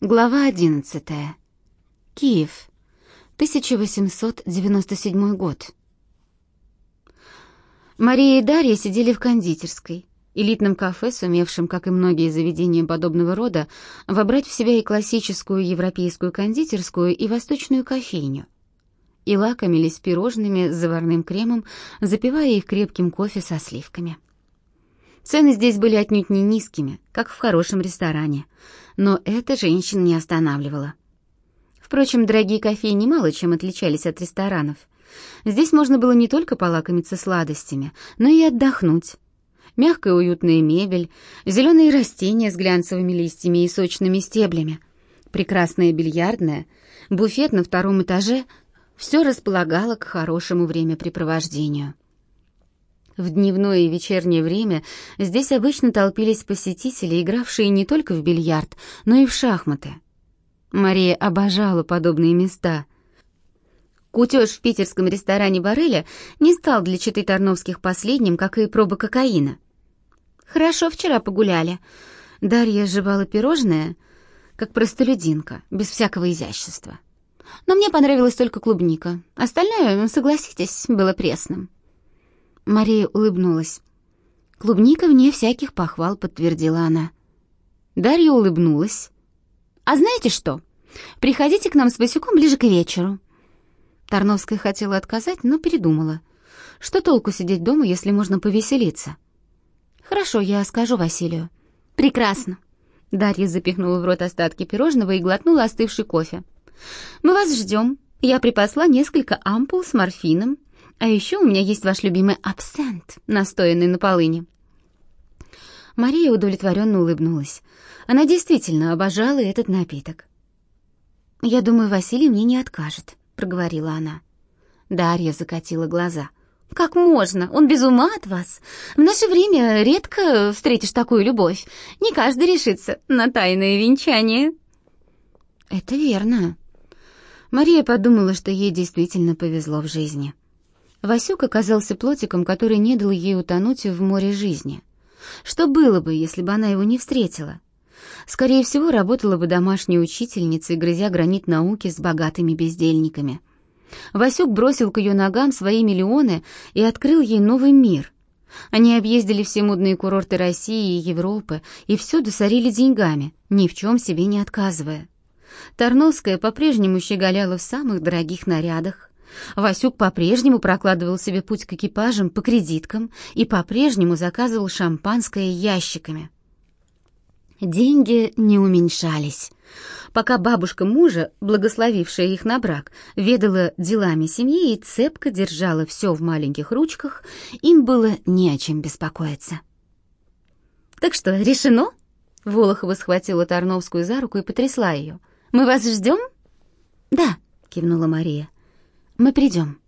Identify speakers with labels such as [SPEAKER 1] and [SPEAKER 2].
[SPEAKER 1] Глава 11. Киев. 1897 год. Мария и Дарья сидели в кондитерской, элитном кафе, сумевшем, как и многие заведения подобного рода, вобрать в себя и классическую европейскую кондитерскую, и восточную кофейню. И лакомились пирожными с заварным кремом, запивая их крепким кофе со сливками. Цены здесь были отнюдь не низкими, как в хорошем ресторане, но это женщин не останавливало. Впрочем, дорогие кофейни мало чем отличались от ресторанов. Здесь можно было не только полакомиться сладостями, но и отдохнуть. Мягкая уютная мебель, зеленые растения с глянцевыми листьями и сочными стеблями, прекрасная бильярдная, буфет на втором этаже — все располагало к хорошему времяпрепровождению. В дневное и вечернее время здесь обычно толпились посетители, игравшие не только в бильярд, но и в шахматы. Мария обожала подобные места. Кутеж в питерском ресторане «Бареля» не стал для Читы Тарновских последним, как и проба кокаина. «Хорошо вчера погуляли». Дарья жевала пирожное, как простолюдинка, без всякого изящества. Но мне понравилась только клубника. Остальное, согласитесь, было пресным. Мария улыбнулась. «Клубника вне всяких похвал», — подтвердила она. Дарья улыбнулась. «А знаете что? Приходите к нам с Васюком ближе к вечеру». Тарновская хотела отказать, но передумала. Что толку сидеть дома, если можно повеселиться? «Хорошо, я скажу Василию». «Прекрасно». Дарья запихнула в рот остатки пирожного и глотнула остывший кофе. «Мы вас ждем. Я припасла несколько ампул с морфином а еще у меня есть ваш любимый абсент, настоянный на полыни». Мария удовлетворенно улыбнулась. Она действительно обожала этот напиток. «Я думаю, Василий мне не откажет», — проговорила она. Дарья закатила глаза. «Как можно? Он без ума от вас. В наше время редко встретишь такую любовь. Не каждый решится на тайное венчание». «Это верно». Мария подумала, что ей действительно повезло в жизни. Васюк оказался плотиком, который не дал ей утонуть в море жизни. Что было бы, если бы она его не встретила? Скорее всего, работала бы домашней учительницей, грызя гранит науки с богатыми бездельниками. Васюк бросил к ее ногам свои миллионы и открыл ей новый мир. Они объездили все модные курорты России и Европы и всюду сорили деньгами, ни в чем себе не отказывая. Тарновская по-прежнему щеголяла в самых дорогих нарядах, Васюк по-прежнему прокладывал себе путь к экипажам по кредиткам и по-прежнему заказывал шампанское ящиками. Деньги не уменьшались. Пока бабушка мужа, благословившая их на брак, ведала делами семьи и цепко держала все в маленьких ручках, им было не о чем беспокоиться. «Так что, решено?» Волохова схватила Тарновскую за руку и потрясла ее. «Мы вас ждем?» «Да», — кивнула Мария. Мы придем».